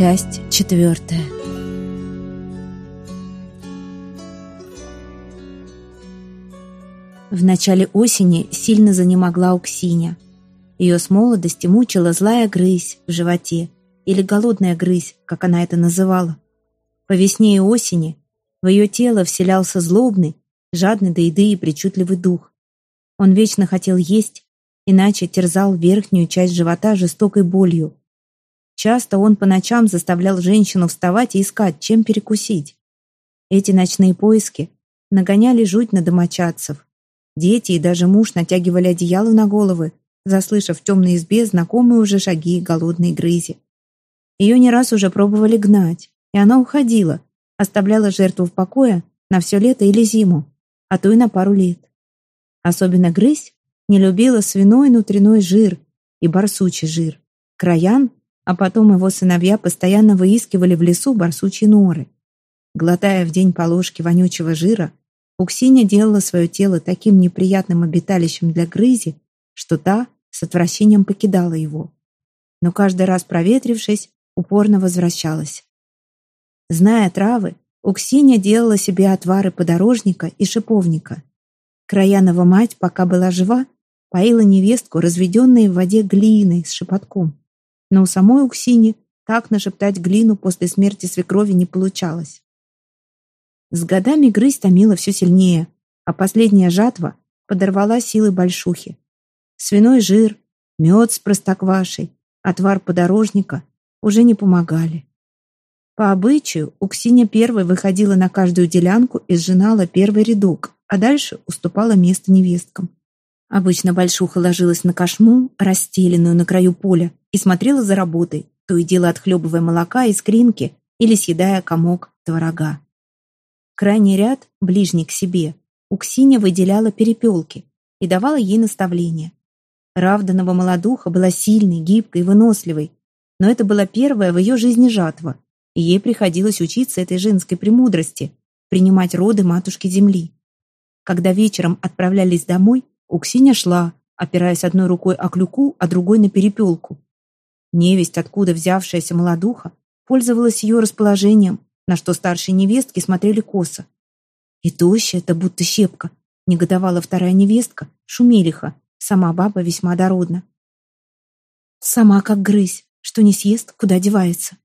Часть четвертая. В начале осени сильно занемогла Уксиня. Ее с молодости мучила злая грызь в животе, или голодная грызь, как она это называла. По весне и осени в ее тело вселялся злобный, жадный до еды и причудливый дух. Он вечно хотел есть, иначе терзал верхнюю часть живота жестокой болью. Часто он по ночам заставлял женщину вставать и искать, чем перекусить. Эти ночные поиски нагоняли жуть на домочадцев. Дети и даже муж натягивали одеяло на головы, заслышав в темной избе знакомые уже шаги и голодные грызи. Ее не раз уже пробовали гнать, и она уходила, оставляла жертву в покое на все лето или зиму, а то и на пару лет. Особенно грызь не любила свиной внутренной жир и барсучий жир. Краян, а потом его сыновья постоянно выискивали в лесу барсучьи норы. Глотая в день по ложке вонючего жира, Уксиня делала свое тело таким неприятным обиталищем для грызи, что та с отвращением покидала его. Но каждый раз проветрившись, упорно возвращалась. Зная травы, Уксиня делала себе отвары подорожника и шиповника. Краянова мать, пока была жива, поила невестку, разведенной в воде глиной с шепотком. Но у самой Уксини так нашептать глину после смерти свекрови не получалось. С годами грызь томила все сильнее, а последняя жатва подорвала силы большухи. Свиной жир, мед с простоквашей, отвар подорожника уже не помогали. По обычаю, Уксиня первой выходила на каждую делянку и сжинала первый рядок, а дальше уступала место невесткам. Обычно большуха ложилась на кошму, расстеленную на краю поля, и смотрела за работой, то и дело отхлебывая молока из кринки или съедая комок творога. Крайний ряд, ближний к себе, Уксиня выделяла перепелки и давала ей наставления. Равданова молодуха была сильной, гибкой, выносливой, но это была первая в ее жизни жатва, и ей приходилось учиться этой женской премудрости, принимать роды матушки земли. Когда вечером отправлялись домой, Уксиня шла, опираясь одной рукой о клюку, а другой на перепелку. Невесть, откуда взявшаяся молодуха, пользовалась ее расположением, на что старшие невестки смотрели косо. «И тощая-то будто щепка», — негодовала вторая невестка, шумелиха, сама баба весьма дородна. «Сама как грызь, что не съест, куда девается».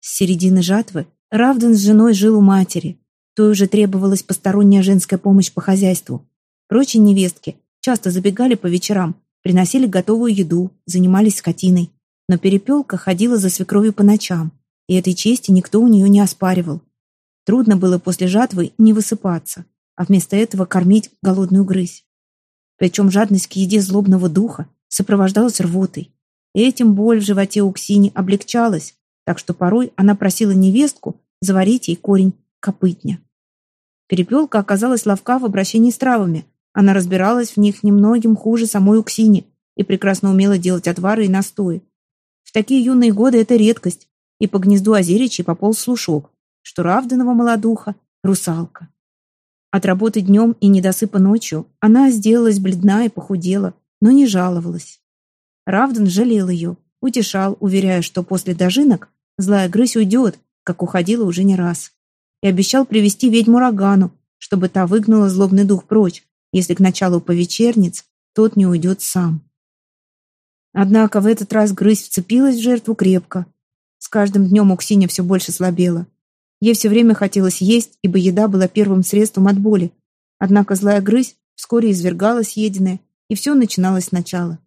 С середины жатвы Равдан с женой жил у матери, той уже требовалась посторонняя женская помощь по хозяйству. Прочие невестки часто забегали по вечерам, приносили готовую еду, занимались скотиной. Но перепелка ходила за свекровью по ночам, и этой чести никто у нее не оспаривал. Трудно было после жатвы не высыпаться, а вместо этого кормить голодную грызь. Причем жадность к еде злобного духа сопровождалась рвотой. И этим боль в животе у Ксини облегчалась, так что порой она просила невестку заварить ей корень копытня. Перепелка оказалась ловка в обращении с травами. Она разбиралась в них немногим хуже самой Уксини и прекрасно умела делать отвары и настои. В такие юные годы это редкость, и по гнезду озеричий пополз слушок, что Равданова молодуха — русалка. От работы днем и недосыпа ночью она сделалась бледна и похудела, но не жаловалась. Равдан жалел ее, утешал, уверяя, что после дожинок злая грызь уйдет, как уходила уже не раз и обещал привести ведьму Рогану, чтобы та выгнала злобный дух прочь, если к началу повечерниц тот не уйдет сам. Однако в этот раз грызь вцепилась в жертву крепко. С каждым днем Уксиня все больше слабела. Ей все время хотелось есть, ибо еда была первым средством от боли. Однако злая грызь вскоре извергала съеденное, и все начиналось сначала.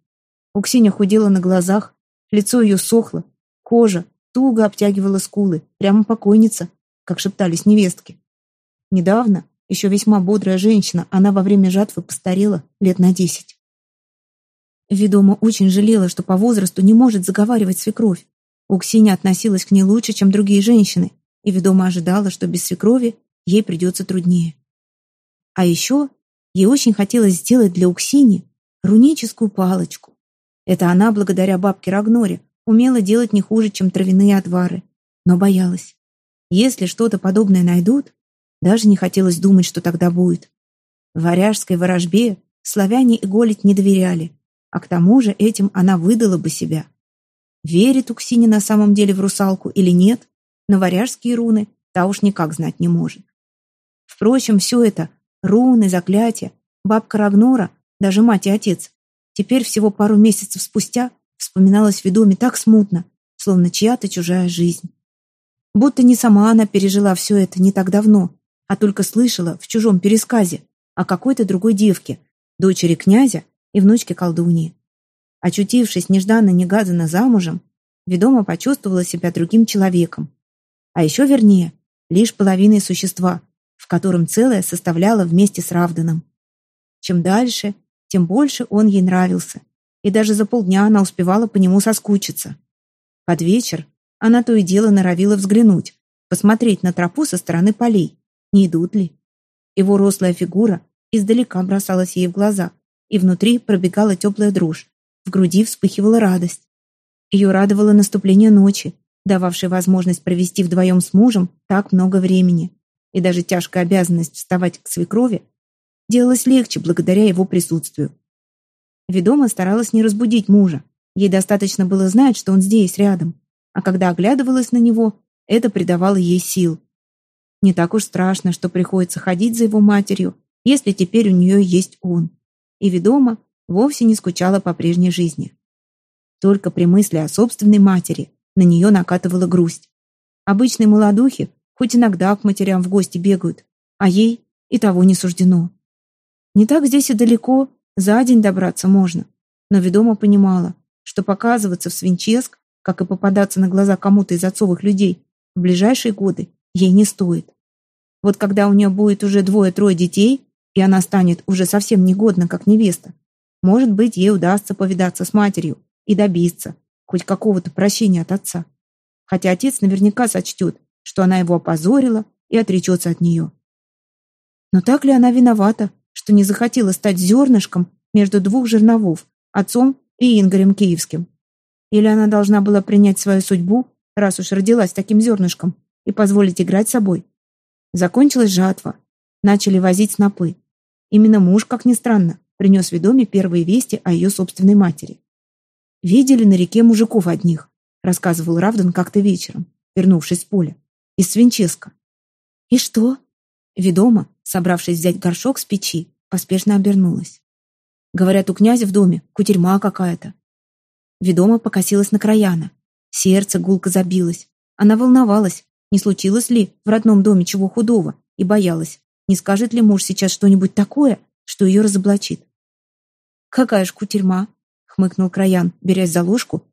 Уксиня худела на глазах, лицо ее сохло, кожа туго обтягивала скулы, прямо покойница, как шептались невестки. Недавно, еще весьма бодрая женщина, она во время жатвы постарела лет на десять. Ведома очень жалела, что по возрасту не может заговаривать свекровь. Уксиня относилась к ней лучше, чем другие женщины, и ведома ожидала, что без свекрови ей придется труднее. А еще ей очень хотелось сделать для Уксини руническую палочку. Это она, благодаря бабке Рагноре, умела делать не хуже, чем травяные отвары, но боялась. Если что-то подобное найдут, даже не хотелось думать, что тогда будет. В варяжской ворожбе славяне иголить не доверяли, а к тому же этим она выдала бы себя. верит Уксине на самом деле в русалку или нет, но варяжские руны та уж никак знать не может. Впрочем, все это, руны, заклятия, бабка Рагнора, даже мать и отец, теперь всего пару месяцев спустя вспоминалось в видоме так смутно, словно чья-то чужая жизнь. Будто не сама она пережила все это не так давно, а только слышала в чужом пересказе о какой-то другой девке, дочери князя и внучке колдуньи. Очутившись нежданно-негаданно замужем, ведома почувствовала себя другим человеком. А еще вернее, лишь половиной существа, в котором целое составляло вместе с Равданом. Чем дальше, тем больше он ей нравился, и даже за полдня она успевала по нему соскучиться. Под вечер она то и дело норовила взглянуть, посмотреть на тропу со стороны полей, не идут ли. Его рослая фигура издалека бросалась ей в глаза, и внутри пробегала теплая дрожь, в груди вспыхивала радость. Ее радовало наступление ночи, дававшей возможность провести вдвоем с мужем так много времени, и даже тяжкая обязанность вставать к свекрови делалась легче благодаря его присутствию. Ведома старалась не разбудить мужа, ей достаточно было знать, что он здесь, рядом, а когда оглядывалась на него, это придавало ей сил. Не так уж страшно, что приходится ходить за его матерью, если теперь у нее есть он. И ведома вовсе не скучала по прежней жизни. Только при мысли о собственной матери на нее накатывала грусть. Обычные молодухи хоть иногда к матерям в гости бегают, а ей и того не суждено. Не так здесь и далеко, за день добраться можно, но ведома понимала, что показываться в Свинческ как и попадаться на глаза кому-то из отцовых людей, в ближайшие годы ей не стоит. Вот когда у нее будет уже двое-трое детей, и она станет уже совсем негодна, как невеста, может быть, ей удастся повидаться с матерью и добиться хоть какого-то прощения от отца. Хотя отец наверняка сочтет, что она его опозорила и отречется от нее. Но так ли она виновата, что не захотела стать зернышком между двух жерновов, отцом и Ингорем Киевским? Или она должна была принять свою судьбу, раз уж родилась таким зернышком, и позволить играть собой? Закончилась жатва. Начали возить снопы. Именно муж, как ни странно, принес ведоме первые вести о ее собственной матери. «Видели на реке мужиков одних», рассказывал Равдан как-то вечером, вернувшись с поля, из Свинческа. «И что?» Ведома, собравшись взять горшок с печи, поспешно обернулась. Говорят, у князя в доме кутерьма какая-то. Ведома покосилась на Краяна. Сердце гулко забилось. Она волновалась, не случилось ли в родном доме чего худого, и боялась, не скажет ли муж сейчас что-нибудь такое, что ее разоблачит. «Какая ж кутерьма!» — хмыкнул Краян, берясь за ложку,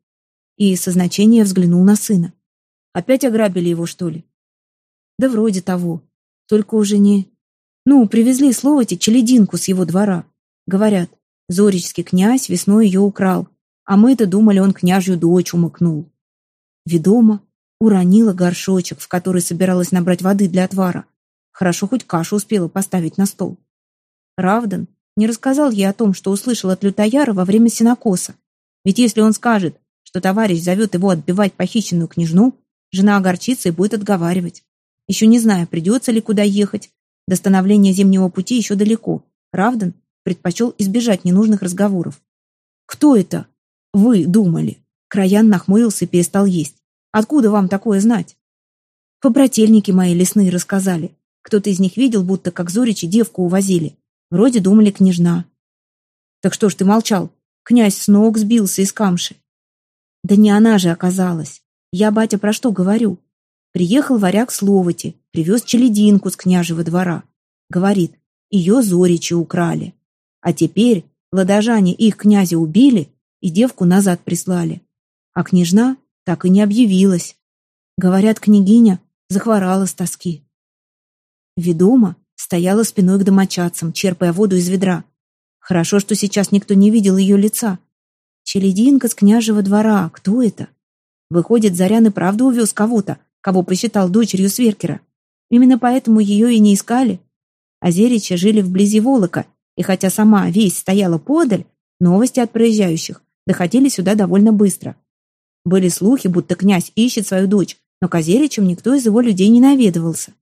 и со значения взглянул на сына. «Опять ограбили его, что ли?» «Да вроде того. Только уже не...» «Ну, привезли словоти челединку с его двора. Говорят, Зоричский князь весной ее украл, а мы-то думали, он княжью дочь умыкнул. Ведома уронила горшочек, в который собиралась набрать воды для отвара. Хорошо, хоть кашу успела поставить на стол. Равдан не рассказал ей о том, что услышал от лютояра во время синокоса. Ведь если он скажет, что товарищ зовет его отбивать похищенную княжну, жена огорчится и будет отговаривать. Еще не зная, придется ли куда ехать. До становления зимнего пути еще далеко. Равдан предпочел избежать ненужных разговоров. «Кто это?» Вы думали. Краян нахмурился и перестал есть. Откуда вам такое знать? Побрательники мои лесные рассказали. Кто-то из них видел, будто как Зоричи девку увозили. Вроде думали княжна. Так что ж ты молчал? Князь с ног сбился из камши. Да не она же оказалась. Я, батя, про что говорю? Приехал варяг с привез челединку с княжего двора. Говорит, ее Зоричи украли. А теперь ладожане их князя убили и девку назад прислали. А княжна так и не объявилась. Говорят, княгиня захворала с тоски. Ведома стояла спиной к домочадцам, черпая воду из ведра. Хорошо, что сейчас никто не видел ее лица. Челединка с княжего двора. Кто это? Выходит, Зарян и правда увез кого-то, кого посчитал дочерью Сверкера. Именно поэтому ее и не искали. Озеричи жили вблизи Волока, и хотя сама весь стояла подаль, новости от проезжающих доходили сюда довольно быстро. Были слухи, будто князь ищет свою дочь, но к Озеричам никто из его людей не наведывался.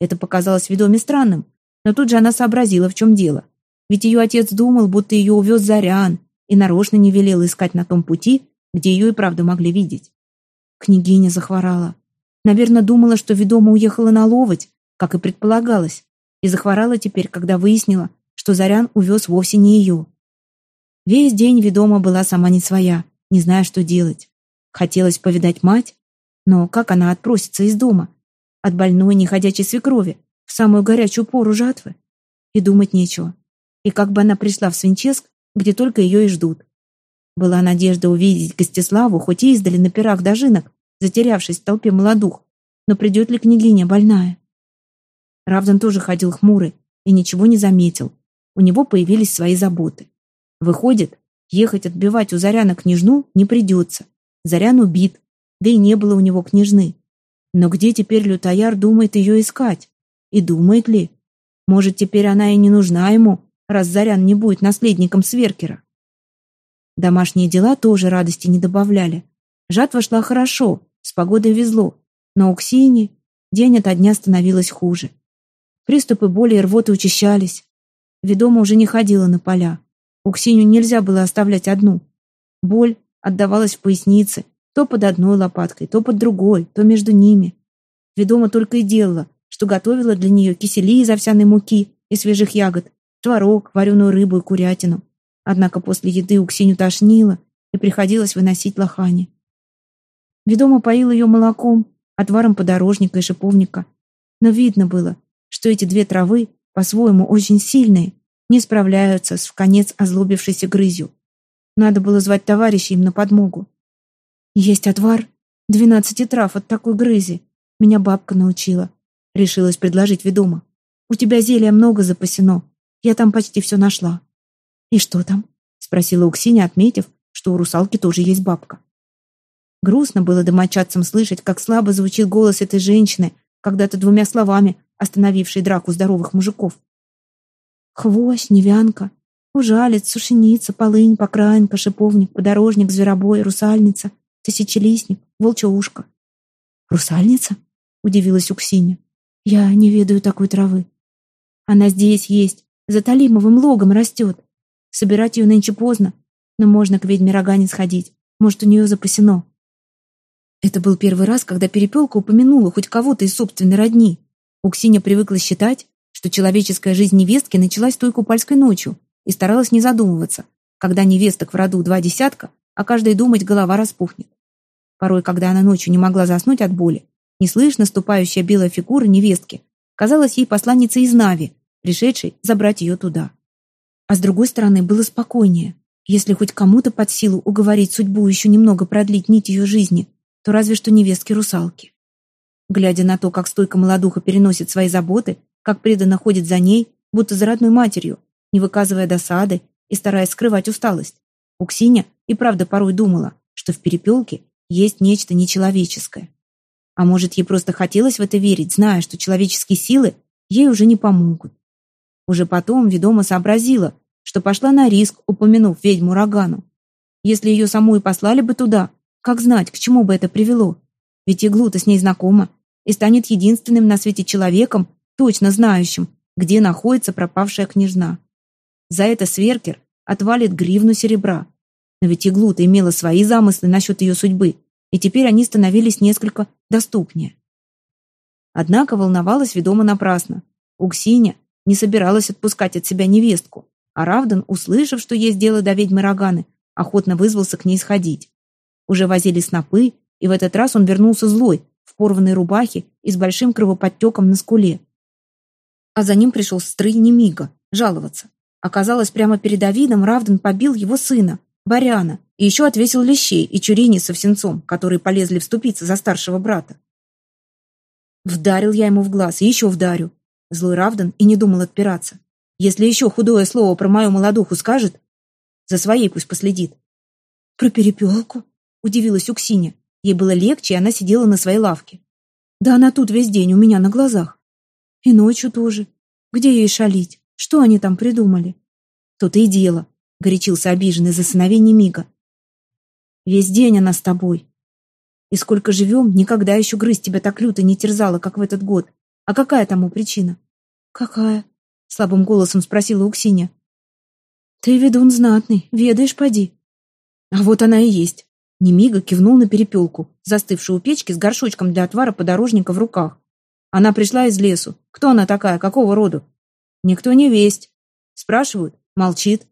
Это показалось ведоме странным, но тут же она сообразила, в чем дело. Ведь ее отец думал, будто ее увез Зарян, и нарочно не велел искать на том пути, где ее и правда могли видеть. Княгиня захворала. Наверное, думала, что ведома уехала на ловоть, как и предполагалось, и захворала теперь, когда выяснила, что Зарян увез вовсе не ее. Весь день ведома была сама не своя, не зная, что делать. Хотелось повидать мать, но как она отпросится из дома? От больной, неходячей свекрови, в самую горячую пору жатвы? И думать нечего. И как бы она пришла в Свинческ, где только ее и ждут. Была надежда увидеть Гостиславу, хоть и издали на пирах дожинок, затерявшись в толпе молодух. Но придет ли княгиня больная? Равдан тоже ходил хмурый и ничего не заметил. У него появились свои заботы. Выходит, ехать отбивать у Заряна княжну не придется. Зарян убит, да и не было у него княжны. Но где теперь лютояр думает ее искать? И думает ли? Может, теперь она и не нужна ему, раз Зарян не будет наследником Сверкера? Домашние дела тоже радости не добавляли. Жатва шла хорошо, с погодой везло, но у Ксении день ото дня становилось хуже. Приступы боли и рвоты учащались. Ведома уже не ходила на поля. У Ксению нельзя было оставлять одну. Боль отдавалась в пояснице, то под одной лопаткой, то под другой, то между ними. Ведома только и делала, что готовила для нее кисели из овсяной муки и свежих ягод, творог, вареную рыбу и курятину. Однако после еды у Ксению тошнило, и приходилось выносить лохани. Ведома поил ее молоком, отваром подорожника и шиповника. Но видно было, что эти две травы, по-своему очень сильные, не справляются с в конец озлобившейся грызью. Надо было звать товарищей им на подмогу. Есть отвар двенадцати трав от такой грызи. Меня бабка научила. Решилась предложить ведома. У тебя зелья много запасено. Я там почти все нашла. И что там? Спросила Уксиня, отметив, что у русалки тоже есть бабка. Грустно было домочадцам слышать, как слабо звучит голос этой женщины, когда-то двумя словами остановившей драку здоровых мужиков. Хвощ, невянка, ужалец, сушеница, полынь, покраинка, шиповник, подорожник, зверобой, русальница, тысячелистник, волчье ушко. «Русальница?» — удивилась Уксиня. «Я не ведаю такой травы. Она здесь есть, за Талимовым логом растет. Собирать ее нынче поздно, но можно к ведьме рога не сходить. Может, у нее запасено. Это был первый раз, когда Перепелка упомянула хоть кого-то из собственной родни. Уксиня привыкла считать, что человеческая жизнь невестки началась той купальской ночью и старалась не задумываться, когда невесток в роду два десятка, а каждой думать голова распухнет. Порой, когда она ночью не могла заснуть от боли, неслышно ступающая белая фигура невестки казалась ей посланницей из Нави, пришедшей забрать ее туда. А с другой стороны, было спокойнее. Если хоть кому-то под силу уговорить судьбу еще немного продлить нить ее жизни, то разве что невестки-русалки. Глядя на то, как стойко молодуха переносит свои заботы, как преданно ходит за ней, будто за родной матерью, не выказывая досады и стараясь скрывать усталость, Уксиня и правда порой думала, что в перепелке есть нечто нечеловеческое. А может, ей просто хотелось в это верить, зная, что человеческие силы ей уже не помогут. Уже потом ведома сообразила, что пошла на риск, упомянув ведьму Рогану. Если ее саму и послали бы туда, как знать, к чему бы это привело? Ведь Иглута с ней знакома и станет единственным на свете человеком, точно знающим, где находится пропавшая княжна. За это Сверкер отвалит гривну серебра. Но ведь Иглута имела свои замыслы насчет ее судьбы, и теперь они становились несколько доступнее. Однако волновалась ведома напрасно. Уксиня не собиралась отпускать от себя невестку, а Равдан, услышав, что есть дело до ведьмы Роганы, охотно вызвался к ней сходить. Уже возили снопы, и в этот раз он вернулся злой, в порванной рубахе и с большим кровоподтеком на скуле. А за ним пришел стрый Немига, жаловаться. Оказалось, прямо перед Давидом Равдан побил его сына, Баряна, и еще отвесил лещей и чурени со всенцом, которые полезли вступиться за старшего брата. Вдарил я ему в глаз и еще вдарю. Злой Равдан и не думал отпираться. Если еще худое слово про мою молодуху скажет, за своей пусть последит. Про перепелку? Удивилась Уксиня. Ей было легче, и она сидела на своей лавке. Да она тут весь день у меня на глазах. И ночью тоже. Где ей шалить? Что они там придумали? Тут и дело, горячился обиженный за сыновей Мига. Весь день она с тобой. И сколько живем, никогда еще грызть тебя так люто не терзала, как в этот год. А какая тому причина? Какая? Слабым голосом спросила Уксиня. Ты ведун знатный, ведаешь, поди. А вот она и есть. Немига кивнул на перепелку, застывшую у печки с горшочком для отвара подорожника в руках. Она пришла из лесу. Кто она такая? Какого роду? Никто не весть. Спрашивают? Молчит.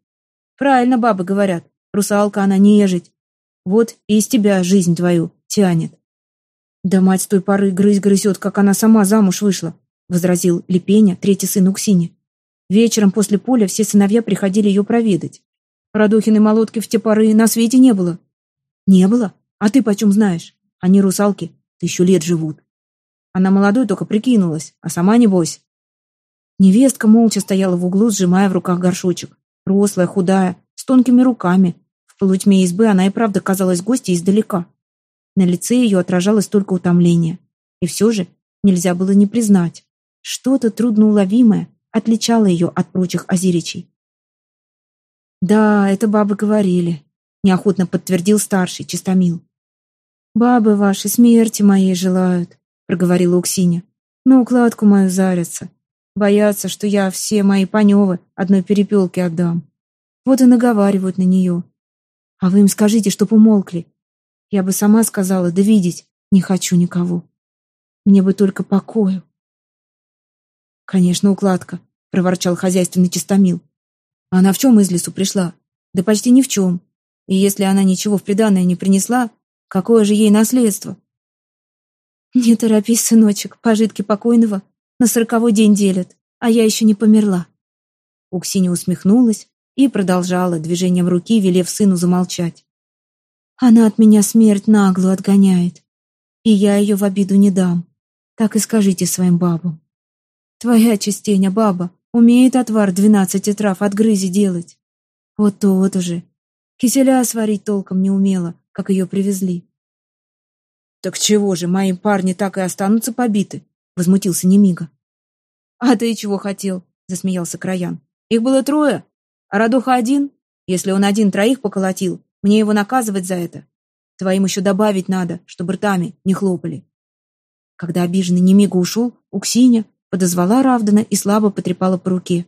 Правильно бабы говорят. Русалка она нежить. Вот и из тебя жизнь твою тянет. Да мать с той поры грызь грызет, как она сама замуж вышла, возразил Лепеня, третий сын Уксини. Вечером после поля все сыновья приходили ее проведать. Радохиной молотки в те поры на свете не было. Не было? А ты почем знаешь? Они русалки, тысячу лет живут. Она молодой только прикинулась, а сама небось. Невестка молча стояла в углу, сжимая в руках горшочек. Рослая, худая, с тонкими руками. В полутьме избы она и правда казалась гостьей издалека. На лице ее отражалось только утомление. И все же нельзя было не признать. Что-то трудноуловимое отличало ее от прочих озеричей. «Да, это бабы говорили», — неохотно подтвердил старший, чистомил. «Бабы ваши смерти моей желают», — проговорила Уксиня. «На укладку мою зарятся. Боятся, что я все мои паневы одной перепелке отдам. Вот и наговаривают на нее. А вы им скажите, чтоб умолкли. Я бы сама сказала, да видеть не хочу никого. Мне бы только покою. Конечно, укладка, проворчал хозяйственный чистомил. Она в чем из лесу пришла? Да почти ни в чем. И если она ничего в приданое не принесла, какое же ей наследство? Не торопись, сыночек, пожитки покойного на сороковой день делят, а я еще не померла. Уксиня усмехнулась и продолжала движением руки, велев сыну замолчать. Она от меня смерть наглую отгоняет, и я ее в обиду не дам. Так и скажите своим бабам. Твоя частеня, баба, умеет отвар двенадцати трав от грызи делать. Вот то вот уже. Киселя сварить толком не умела, как ее привезли. «Так чего же, мои парни так и останутся побиты?» — возмутился Немига. «А ты чего хотел?» — засмеялся Краян. «Их было трое, а Радуха один. Если он один троих поколотил, мне его наказывать за это. Твоим еще добавить надо, чтобы ртами не хлопали». Когда обиженный Немига ушел, Уксиня подозвала Равдана и слабо потрепала по руке.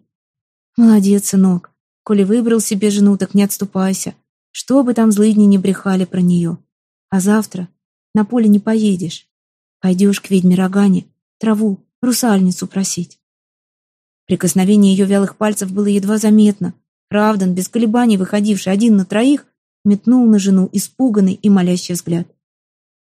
«Молодец, сынок. Коли выбрал себе жену, так не отступайся. Что бы там злыдни не брехали про нее. А завтра на поле не поедешь. Пойдешь к ведьме Рогане, траву, русальницу просить. Прикосновение ее вялых пальцев было едва заметно. Равдан, без колебаний выходивший один на троих, метнул на жену испуганный и молящий взгляд.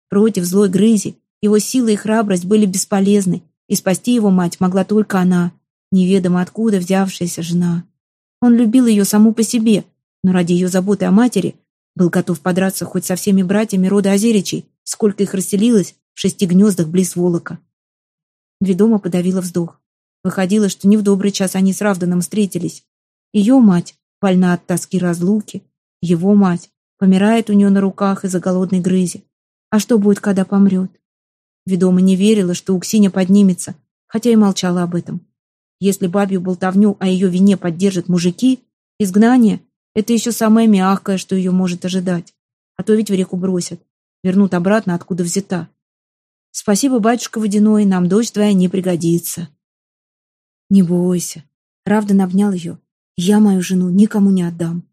Против злой грызи его сила и храбрость были бесполезны, и спасти его мать могла только она, неведомо откуда взявшаяся жена. Он любил ее саму по себе, но ради ее заботы о матери был готов подраться хоть со всеми братьями рода Озеричей, сколько их расселилось в шести гнездах близ Волока. Ведома подавила вздох. Выходило, что не в добрый час они с Равданом встретились. Ее мать больна от тоски разлуки, его мать помирает у нее на руках из-за голодной грызи. А что будет, когда помрет? Ведома не верила, что Уксиня поднимется, хотя и молчала об этом. Если бабью болтовню о ее вине поддержат мужики, изгнание — это еще самое мягкое, что ее может ожидать. А то ведь в реку бросят вернут обратно, откуда взята. Спасибо, батюшка Водяной, нам дочь твоя не пригодится. Не бойся. Равдан обнял ее. Я мою жену никому не отдам.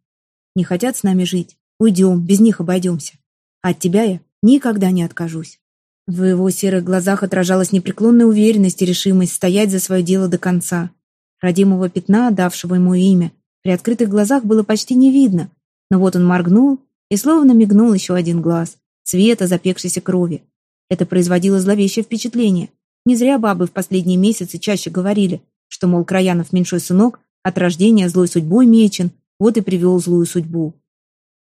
Не хотят с нами жить? Уйдем, без них обойдемся. от тебя я никогда не откажусь. В его серых глазах отражалась непреклонная уверенность и решимость стоять за свое дело до конца. Родимого пятна, давшего ему имя, при открытых глазах было почти не видно, но вот он моргнул и словно мигнул еще один глаз цвета запекшейся крови. Это производило зловещее впечатление. Не зря бабы в последние месяцы чаще говорили, что, мол, Краянов меньшой сынок от рождения злой судьбой мечен, вот и привел злую судьбу.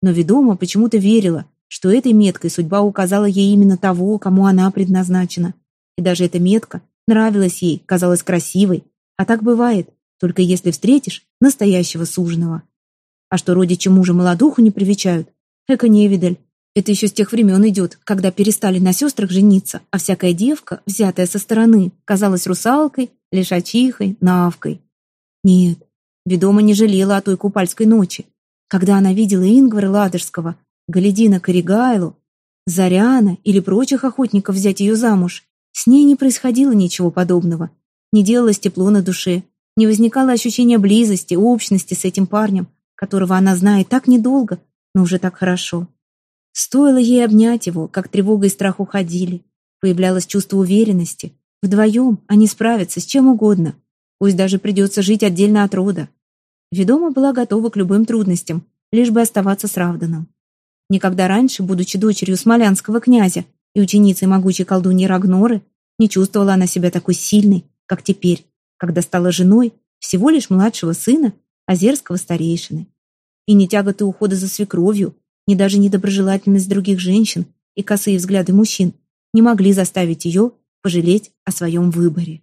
Но ведома почему-то верила, что этой меткой судьба указала ей именно того, кому она предназначена. И даже эта метка нравилась ей, казалась красивой. А так бывает, только если встретишь настоящего суженого. А что родичи мужа молодуху не привечают, эко невидаль, это еще с тех времен идет, когда перестали на сестрах жениться, а всякая девка, взятая со стороны, казалась русалкой, лишачихой, навкой. Нет, ведома не жалела о той купальской ночи, когда она видела Ингвара Ладожского, Галедина Коригайлу, Заряна или прочих охотников взять ее замуж. С ней не происходило ничего подобного. Не делалось тепло на душе, не возникало ощущения близости, общности с этим парнем, которого она знает так недолго, но уже так хорошо. Стоило ей обнять его, как тревога и страх уходили. Появлялось чувство уверенности. Вдвоем они справятся с чем угодно. Пусть даже придется жить отдельно от рода. Ведома была готова к любым трудностям, лишь бы оставаться с Равданом. Никогда раньше, будучи дочерью смолянского князя и ученицей могучей колдуньи Рагноры, не чувствовала она себя такой сильной, как теперь, когда стала женой всего лишь младшего сына озерского старейшины. И ни тяготы ухода за свекровью, ни даже недоброжелательность других женщин и косые взгляды мужчин не могли заставить ее пожалеть о своем выборе.